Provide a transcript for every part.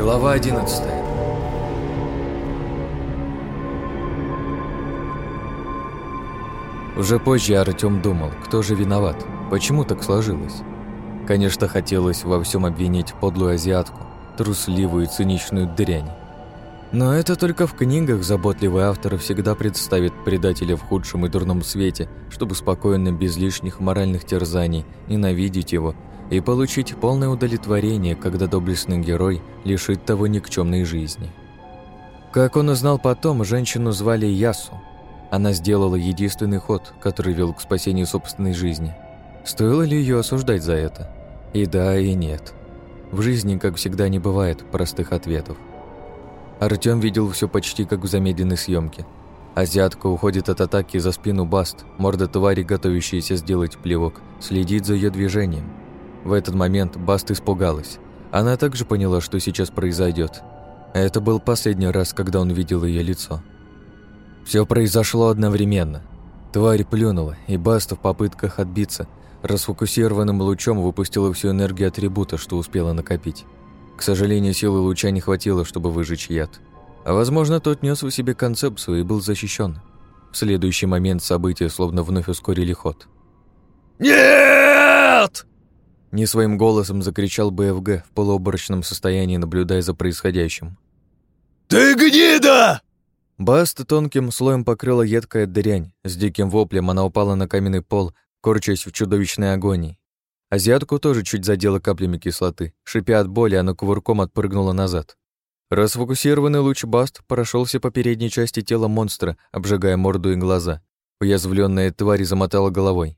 Глава 11 Уже позже Артём думал, кто же виноват, почему так сложилось. Конечно, хотелось во всем обвинить подлую азиатку, трусливую и циничную дрянь. Но это только в книгах заботливый автор всегда представит предателя в худшем и дурном свете, чтобы спокойно, без лишних моральных терзаний, ненавидеть его и получить полное удовлетворение, когда доблестный герой лишит того никчемной жизни. Как он узнал потом, женщину звали Ясу. Она сделала единственный ход, который вел к спасению собственной жизни. Стоило ли ее осуждать за это? И да, и нет. В жизни, как всегда, не бывает простых ответов. Артём видел все почти как в замедленной съемке. Азиатка уходит от атаки за спину Баст, морда твари, готовящаяся сделать плевок, следит за ее движением. В этот момент Баст испугалась. Она также поняла, что сейчас произойдет. Это был последний раз, когда он видел ее лицо. Все произошло одновременно. Тварь плюнула, и Баст в попытках отбиться расфокусированным лучом выпустила всю энергию атрибута, что успела накопить. К сожалению, силы луча не хватило, чтобы выжечь яд. А возможно, тот нес в себе концепцию и был защищен. В следующий момент события словно вновь ускорили ход. «Нет!» Не своим голосом закричал БФГ в полуоборочном состоянии, наблюдая за происходящим. «Ты гнида!» Баст тонким слоем покрыла едкая дрянь. С диким воплем она упала на каменный пол, корчась в чудовищной агонии. Азиатку тоже чуть задела каплями кислоты. Шипя от боли, она кувырком отпрыгнула назад. Расфокусированный луч Баст прошелся по передней части тела монстра, обжигая морду и глаза. Уязвленная тварь замотала головой.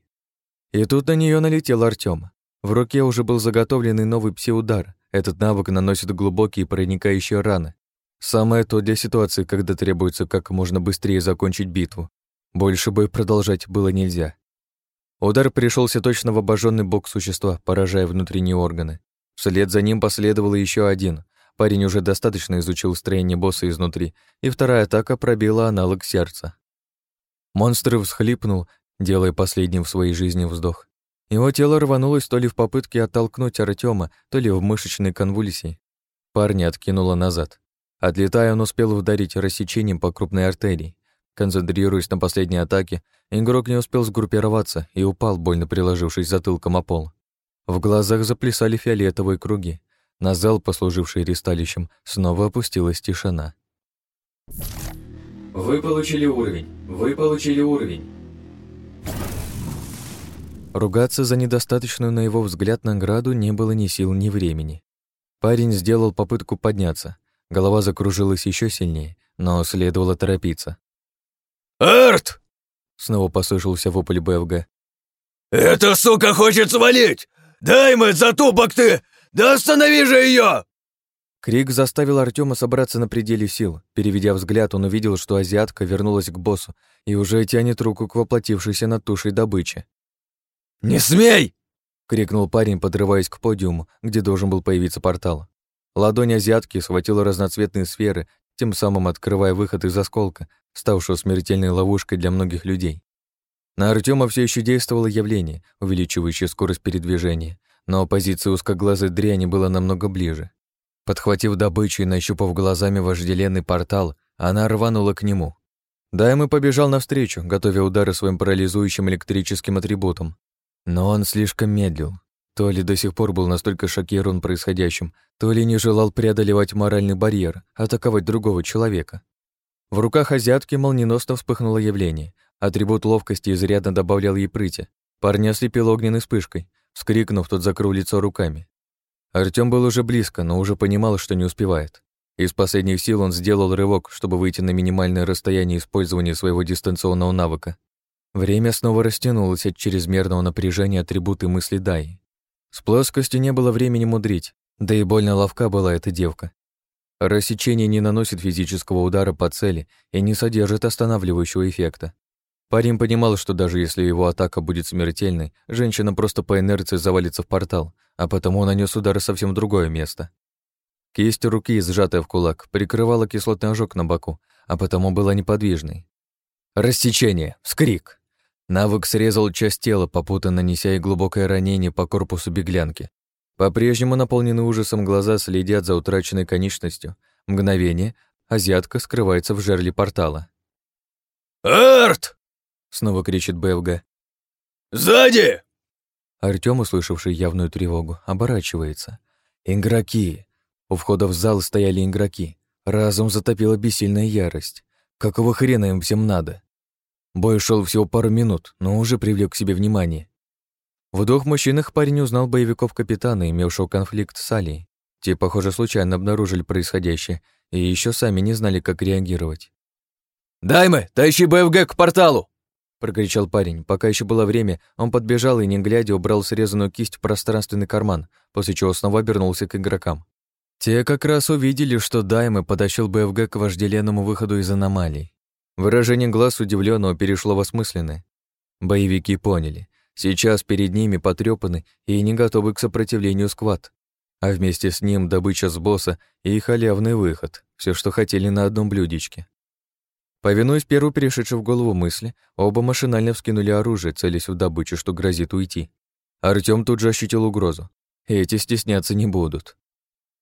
И тут на нее налетел Артём. В руке уже был заготовленный новый пси-удар. Этот навык наносит глубокие проникающие раны. Самое то для ситуации, когда требуется как можно быстрее закончить битву. Больше бы продолжать было нельзя. Удар пришелся точно в обожженный бок существа, поражая внутренние органы. Вслед за ним последовал еще один. Парень уже достаточно изучил строение босса изнутри, и вторая атака пробила аналог сердца. Монстр всхлипнул, делая последним в своей жизни вздох. Его тело рванулось то ли в попытке оттолкнуть Артема, то ли в мышечной конвульсии. Парня откинуло назад. Отлетая, он успел ударить рассечением по крупной артерии. Концентрируясь на последней атаке, игрок не успел сгруппироваться и упал, больно приложившись затылком о пол. В глазах заплясали фиолетовые круги. На зал, послуживший ресталищем, снова опустилась тишина. Вы получили уровень. Вы получили уровень. Ругаться за недостаточную, на его взгляд, награду не было ни сил, ни времени. Парень сделал попытку подняться. Голова закружилась еще сильнее, но следовало торопиться. «Арт!» — снова послышался вопль БФГ. «Эта сука хочет свалить! Дай мы затупок ты! Да останови же ее!» Крик заставил Артема собраться на пределе сил. Переведя взгляд, он увидел, что азиатка вернулась к боссу и уже тянет руку к воплотившейся над тушей добыче. «Не смей!» — крикнул парень, подрываясь к подиуму, где должен был появиться портал. Ладонь азиатки схватила разноцветные сферы, тем самым открывая выход из осколка, ставшего смертельной ловушкой для многих людей. На Артема все еще действовало явление, увеличивающее скорость передвижения, но позиция узкоглазой дряни была намного ближе. Подхватив добычу и нащупав глазами вожделенный портал, она рванула к нему. Дайм и побежал навстречу, готовя удары своим парализующим электрическим атрибутом. Но он слишком медлил. То ли до сих пор был настолько шокирован происходящим, то ли не желал преодолевать моральный барьер, атаковать другого человека. В руках азиатки молниеносно вспыхнуло явление. Атрибут ловкости изрядно добавлял ей прыти. Парня ослепил огненной вспышкой. Вскрикнув, тот закрыл лицо руками. Артём был уже близко, но уже понимал, что не успевает. Из последних сил он сделал рывок, чтобы выйти на минимальное расстояние использования своего дистанционного навыка. Время снова растянулось от чрезмерного напряжения атрибуты мысли Дай. С плоскостью не было времени мудрить, да и больно ловка была эта девка. Рассечение не наносит физического удара по цели и не содержит останавливающего эффекта. Парень понимал, что даже если его атака будет смертельной, женщина просто по инерции завалится в портал, а потому нанес удар совсем в другое место. Кисть руки, сжатая в кулак, прикрывала кислотный ожог на боку, а потому была неподвижной. Рассечение! Вскрик! Навык срезал часть тела, попутно нанеся и глубокое ранение по корпусу беглянки. По-прежнему наполнены ужасом глаза следят за утраченной конечностью. Мгновение, азиатка скрывается в жерле портала. «Арт!» — снова кричит БФГ. «Сзади!» Артём, услышавший явную тревогу, оборачивается. Игроки! У входа в зал стояли игроки. Разум затопила бессильная ярость. Какого хрена им всем надо? Бой шел всего пару минут, но уже привлек к себе внимание. В двух мужчинах парень узнал боевиков капитана, имевшего конфликт с Алией. Те, похоже, случайно обнаружили происходящее и еще сами не знали, как реагировать. «Даймы, тащи БФГ к порталу!» прокричал парень. Пока еще было время, он подбежал и, не глядя, убрал срезанную кисть в пространственный карман, после чего снова обернулся к игрокам. Те как раз увидели, что Даймы потащил БФГ к вожделенному выходу из аномалий. Выражение глаз удивленного перешло в осмысленное. Боевики поняли. Сейчас перед ними потрепаны и не готовы к сопротивлению сквад. А вместе с ним добыча с босса и халявный выход. Все, что хотели на одном блюдечке. Повинуясь первой перешедшей в голову мысли, оба машинально вскинули оружие, целясь в добычу, что грозит уйти. Артём тут же ощутил угрозу. Эти стесняться не будут.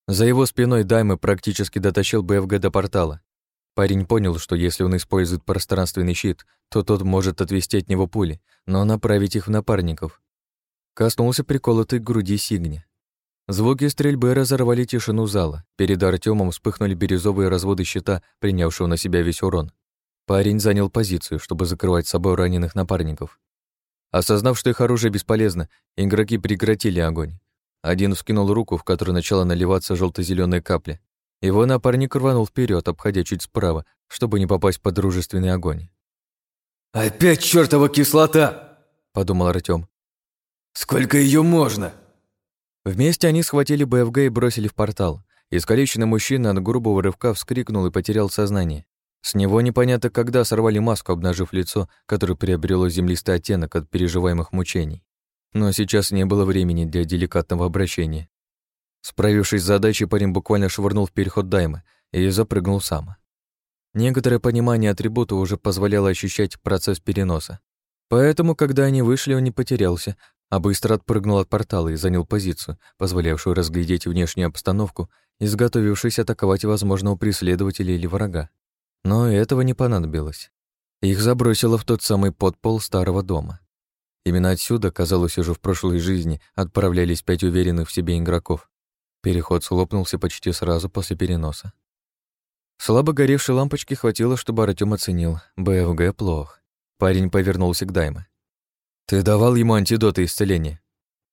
За его спиной Даймы практически дотащил БФГ до портала. Парень понял, что если он использует пространственный щит, то тот может отвести от него пули, но направить их в напарников. Коснулся приколотый к груди Сигни. Звуки стрельбы разорвали тишину зала. Перед Артемом вспыхнули бирюзовые разводы щита, принявшего на себя весь урон. Парень занял позицию, чтобы закрывать собой раненых напарников. Осознав, что их оружие бесполезно, игроки прекратили огонь. Один вскинул руку, в которой начала наливаться желто зеленая капля. Его напарник рванул вперед, обходя чуть справа, чтобы не попасть под дружественный огонь. «Опять чертова кислота!» — подумал Артём. «Сколько ее можно?» Вместе они схватили БФГ и бросили в портал. Искалеченный мужчина от грубого рывка вскрикнул и потерял сознание. С него непонятно когда сорвали маску, обнажив лицо, которое приобрело землистый оттенок от переживаемых мучений. Но сейчас не было времени для деликатного обращения. Справившись с задачей, парень буквально швырнул в переход даймы и запрыгнул сам. Некоторое понимание атрибута уже позволяло ощущать процесс переноса. Поэтому, когда они вышли, он не потерялся, а быстро отпрыгнул от портала и занял позицию, позволявшую разглядеть внешнюю обстановку, изготовившись атаковать возможного преследователя или врага. Но этого не понадобилось. Их забросило в тот самый подпол старого дома. Именно отсюда, казалось, уже в прошлой жизни отправлялись пять уверенных в себе игроков. Переход слопнулся почти сразу после переноса. Слабо горевшей лампочки хватило, чтобы Артём оценил. БФГ плох. Парень повернулся к Дайме. «Ты давал ему антидоты исцеления?»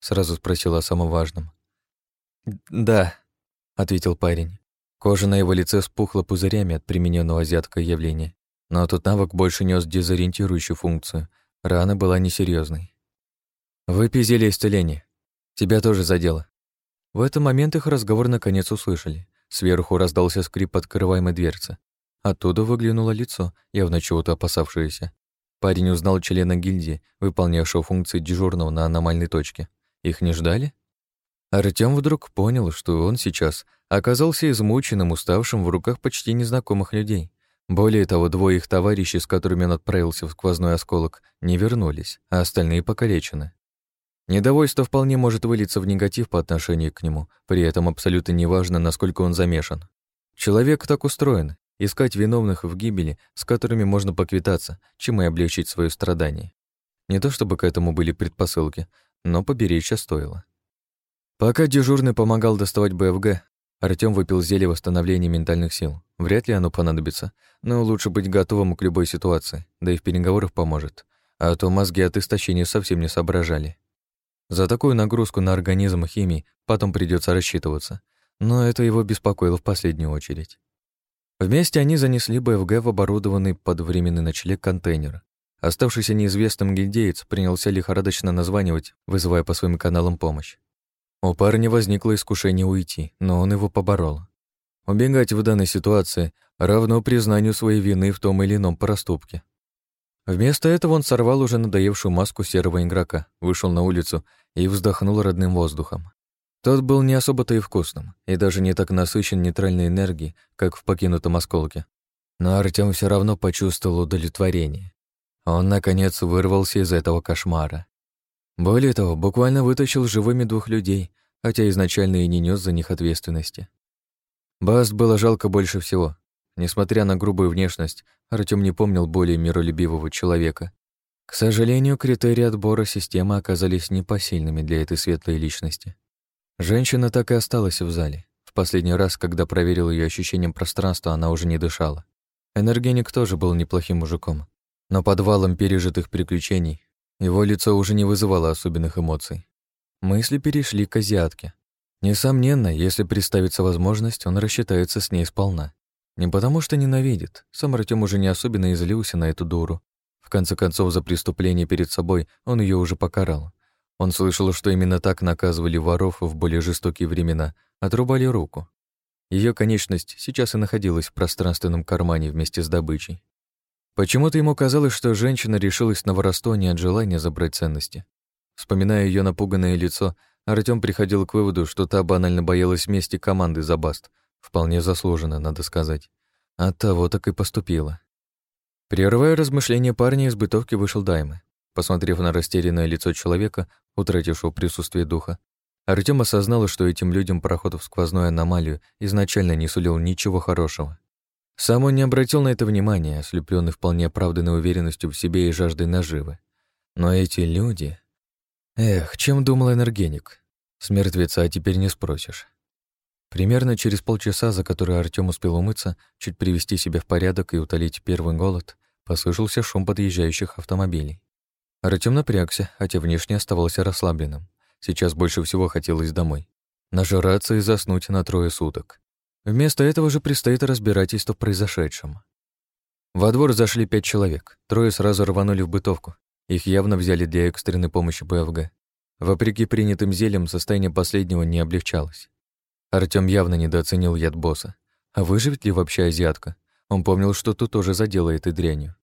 Сразу спросил о самом важном. «Да», — ответил парень. Кожа на его лице спухла пузырями от примененного азиатского явления, но тот навык больше нес дезориентирующую функцию. Рана была несерьезной. «Выпей зелье исцеления. Тебя тоже задело». В этот момент их разговор наконец услышали. Сверху раздался скрип открываемой дверцы. Оттуда выглянуло лицо, явно чего-то опасавшееся. Парень узнал члена гильдии, выполнявшего функции дежурного на аномальной точке. Их не ждали? Артём вдруг понял, что он сейчас оказался измученным, уставшим в руках почти незнакомых людей. Более того, двое их товарищей, с которыми он отправился в сквозной осколок, не вернулись, а остальные покалечены. Недовольство вполне может вылиться в негатив по отношению к нему, при этом абсолютно неважно, насколько он замешан. Человек так устроен, искать виновных в гибели, с которыми можно поквитаться, чем и облегчить свое страдание. Не то чтобы к этому были предпосылки, но поберечься стоило. Пока дежурный помогал доставать БФГ, Артём выпил зелье восстановления ментальных сил. Вряд ли оно понадобится, но лучше быть готовым к любой ситуации, да и в переговорах поможет. А то мозги от истощения совсем не соображали. За такую нагрузку на организм химии потом придется рассчитываться, но это его беспокоило в последнюю очередь. Вместе они занесли БФГ в оборудованный под временный ночлег контейнер. Оставшийся неизвестным гильдеец принялся лихорадочно названивать, вызывая по своим каналам помощь. У парня возникло искушение уйти, но он его поборол. Убегать в данной ситуации равно признанию своей вины в том или ином проступке. Вместо этого он сорвал уже надоевшую маску серого игрока, вышел на улицу и вздохнул родным воздухом. Тот был не особо-то и вкусным, и даже не так насыщен нейтральной энергией, как в покинутом осколке. Но Артём все равно почувствовал удовлетворение. Он, наконец, вырвался из этого кошмара. Более того, буквально вытащил живыми двух людей, хотя изначально и не нес за них ответственности. Баст было жалко больше всего. Несмотря на грубую внешность, Артём не помнил более миролюбивого человека. К сожалению, критерии отбора системы оказались непосильными для этой светлой личности. Женщина так и осталась в зале. В последний раз, когда проверил ее ощущением пространства, она уже не дышала. Энергеник тоже был неплохим мужиком, но подвалом пережитых приключений его лицо уже не вызывало особенных эмоций. Мысли перешли к азиатке. Несомненно, если представится возможность, он рассчитается с ней сполна. Не потому что ненавидит, сам Артём уже не особенно излился на эту дуру. В конце концов, за преступление перед собой он ее уже покарал. Он слышал, что именно так наказывали воров в более жестокие времена, отрубали руку. Ее конечность сейчас и находилась в пространственном кармане вместе с добычей. Почему-то ему казалось, что женщина решилась на воровство не от желания забрать ценности. Вспоминая ее напуганное лицо, Артём приходил к выводу, что та банально боялась мести команды за Баст. Вполне заслуженно, надо сказать. От того так и поступила. Прерывая размышления парня, из бытовки вышел Даймы. Посмотрев на растерянное лицо человека, утратившего присутствие духа, Артём осознал, что этим людям проход в сквозную аномалию изначально не сулил ничего хорошего. Сам он не обратил на это внимания, ослеплённый вполне оправданной уверенностью в себе и жаждой наживы. Но эти люди... Эх, чем думал энергеник? С мертвеца теперь не спросишь. Примерно через полчаса, за который Артём успел умыться, чуть привести себя в порядок и утолить первый голод, послышался шум подъезжающих автомобилей. Артём напрягся, хотя внешне оставался расслабленным. Сейчас больше всего хотелось домой. Нажираться и заснуть на трое суток. Вместо этого же предстоит разбирательство в произошедшем. Во двор зашли пять человек. Трое сразу рванули в бытовку. Их явно взяли для экстренной помощи ПФГ. Вопреки принятым зельям, состояние последнего не облегчалось. Артём явно недооценил яд босса. А выживет ли вообще азиатка? Он помнил, что тут тоже задела этой дрянью.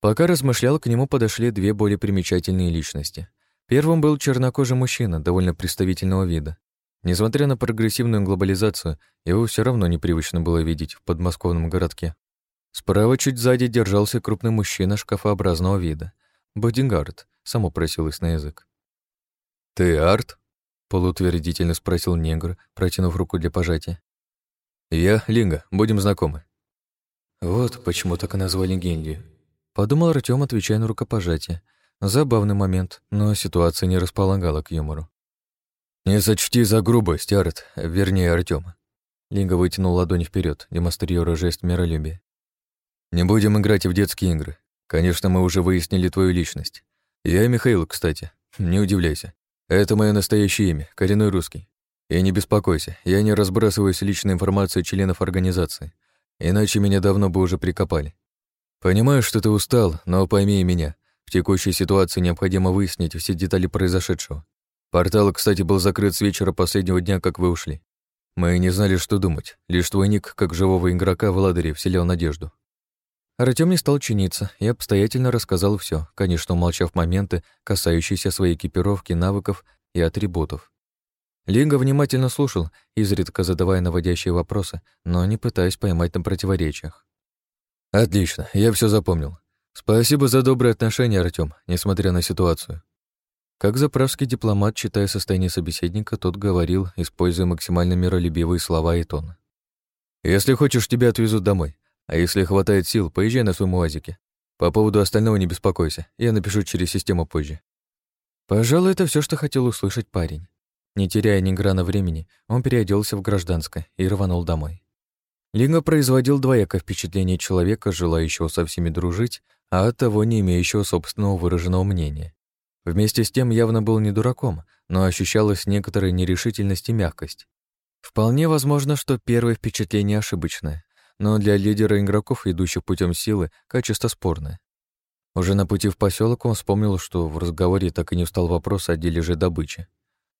Пока размышлял, к нему подошли две более примечательные личности. Первым был чернокожий мужчина, довольно представительного вида. Несмотря на прогрессивную глобализацию, его все равно непривычно было видеть в подмосковном городке. Справа чуть сзади держался крупный мужчина шкафообразного вида. Бодингард, само просилось на язык. «Ты Арт?» — полуутвердительно спросил негр, протянув руку для пожатия. «Я Линга, будем знакомы». Вот почему так и назвали Генли. Подумал Артём, отвечая на рукопожатие. Забавный момент, но ситуация не располагала к юмору. «Не сочти за грубость, Арт, вернее, Артём». Линга вытянул ладонь вперед, демонстрируя жест миролюбия. «Не будем играть в детские игры. Конечно, мы уже выяснили твою личность. Я Михаил, кстати. Не удивляйся. Это мое настоящее имя, коренной русский. И не беспокойся, я не разбрасываюсь личной информацией членов организации, иначе меня давно бы уже прикопали. Понимаю, что ты устал, но пойми меня. В текущей ситуации необходимо выяснить все детали произошедшего. Портал, кстати, был закрыт с вечера последнего дня, как вы ушли. Мы не знали, что думать. Лишь твой ник, как живого игрока в ладере, вселял надежду. Артём не стал чиниться и обстоятельно рассказал все, конечно, умолчав моменты, касающиеся своей экипировки, навыков и атрибутов. Линга внимательно слушал, изредка задавая наводящие вопросы, но не пытаясь поймать на противоречиях. «Отлично, я все запомнил. Спасибо за доброе отношение, Артём, несмотря на ситуацию. Как заправский дипломат, читая состояние собеседника, тот говорил, используя максимально миролюбивые слова и тон. «Если хочешь, тебя отвезут домой. А если хватает сил, поезжай на своем УАЗике. По поводу остального не беспокойся, я напишу через систему позже». Пожалуй, это все, что хотел услышать парень. Не теряя ни грана времени, он переоделся в гражданское и рванул домой. Линга производил двоякое впечатление человека, желающего со всеми дружить, а от того не имеющего собственного выраженного мнения. Вместе с тем явно был не дураком, но ощущалась некоторая нерешительность и мягкость. Вполне возможно, что первое впечатление ошибочное, но для лидера игроков, идущих путем силы, качество спорное. Уже на пути в поселок он вспомнил, что в разговоре так и не встал вопрос о дележе добычи.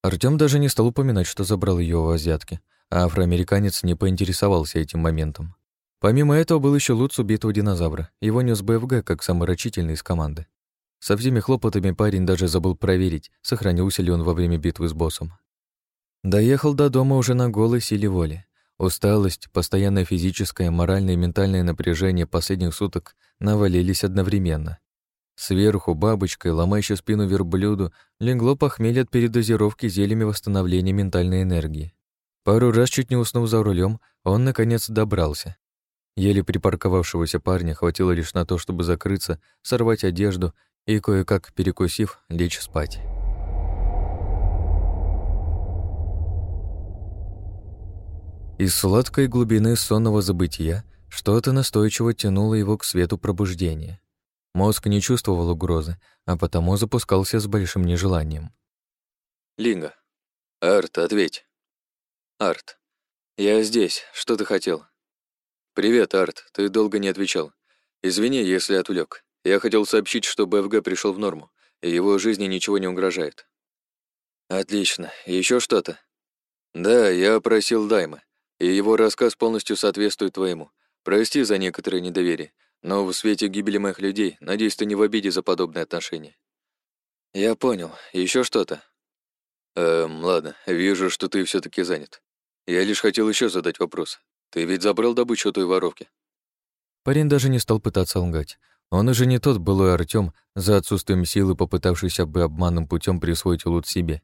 Артём даже не стал упоминать, что забрал ее у азиатки, а афроамериканец не поинтересовался этим моментом. Помимо этого был еще Луц убитого динозавра. Его нес БФГ как самый рачительный из команды. Со всеми хлопотами парень даже забыл проверить, сохранился ли он во время битвы с боссом. Доехал до дома уже на голой силе воли. Усталость, постоянное физическое, моральное и ментальное напряжение последних суток навалились одновременно. Сверху бабочкой, ломающей спину верблюду, легло похмелье от передозировки зельями восстановления ментальной энергии. Пару раз чуть не уснув за рулем, он, наконец, добрался. Еле припарковавшегося парня хватило лишь на то, чтобы закрыться, сорвать одежду и, кое-как перекусив, лечь спать. Из сладкой глубины сонного забытия что-то настойчиво тянуло его к свету пробуждения. Мозг не чувствовал угрозы, а потому запускался с большим нежеланием. «Линга. Арт, ответь». «Арт. Я здесь. Что ты хотел?» «Привет, Арт. Ты долго не отвечал. Извини, если отвлек. Я хотел сообщить, что БФГ пришел в норму, и его жизни ничего не угрожает». «Отлично. Еще что-то?» «Да, я просил Дайма и его рассказ полностью соответствует твоему. Прости за некоторое недоверие, но в свете гибели моих людей, надеюсь, ты не в обиде за подобное отношение». «Я понял. Еще что-то?» «Эм, ладно, вижу, что ты все таки занят. Я лишь хотел еще задать вопрос. Ты ведь забрал добычу той воровки?» Парень даже не стал пытаться лгать. Он уже не тот былой Артём, за отсутствием силы попытавшийся бы обманным путем присвоить лут себе.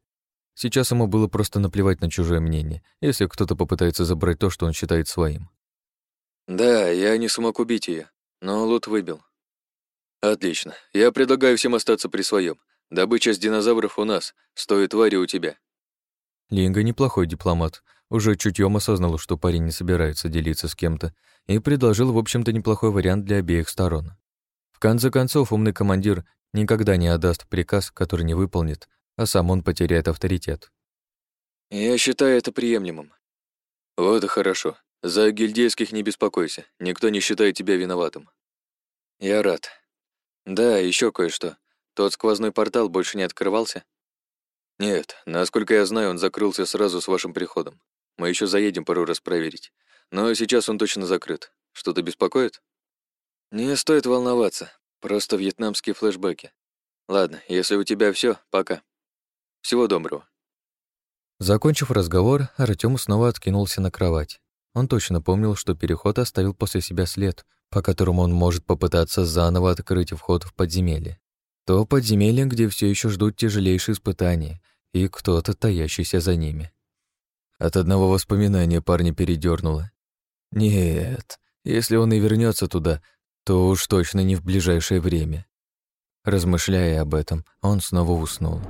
Сейчас ему было просто наплевать на чужое мнение, если кто-то попытается забрать то, что он считает своим. «Да, я не смог убить ее, но лут выбил». «Отлично. Я предлагаю всем остаться при своем. Добыча с динозавров у нас, стоит твари у тебя». Линга неплохой дипломат. Уже чутьем осознал, что парень не собирается делиться с кем-то, и предложил, в общем-то, неплохой вариант для обеих сторон. В конце концов, умный командир никогда не отдаст приказ, который не выполнит, а сам он потеряет авторитет. «Я считаю это приемлемым». «Вот и хорошо. За гильдейских не беспокойся. Никто не считает тебя виноватым». «Я рад. Да, еще кое-что. Тот сквозной портал больше не открывался?» «Нет, насколько я знаю, он закрылся сразу с вашим приходом. Мы еще заедем пару раз проверить. Но сейчас он точно закрыт. Что-то беспокоит?» «Не стоит волноваться. Просто вьетнамские флешбеки. Ладно, если у тебя все, пока». Всего доброго». Закончив разговор, Артём снова откинулся на кровать. Он точно помнил, что переход оставил после себя след, по которому он может попытаться заново открыть вход в подземелье. То подземелье, где все еще ждут тяжелейшие испытания, и кто-то, таящийся за ними. От одного воспоминания парня передернуло. Нет, если он и вернется туда, то уж точно не в ближайшее время. Размышляя об этом, он снова уснул.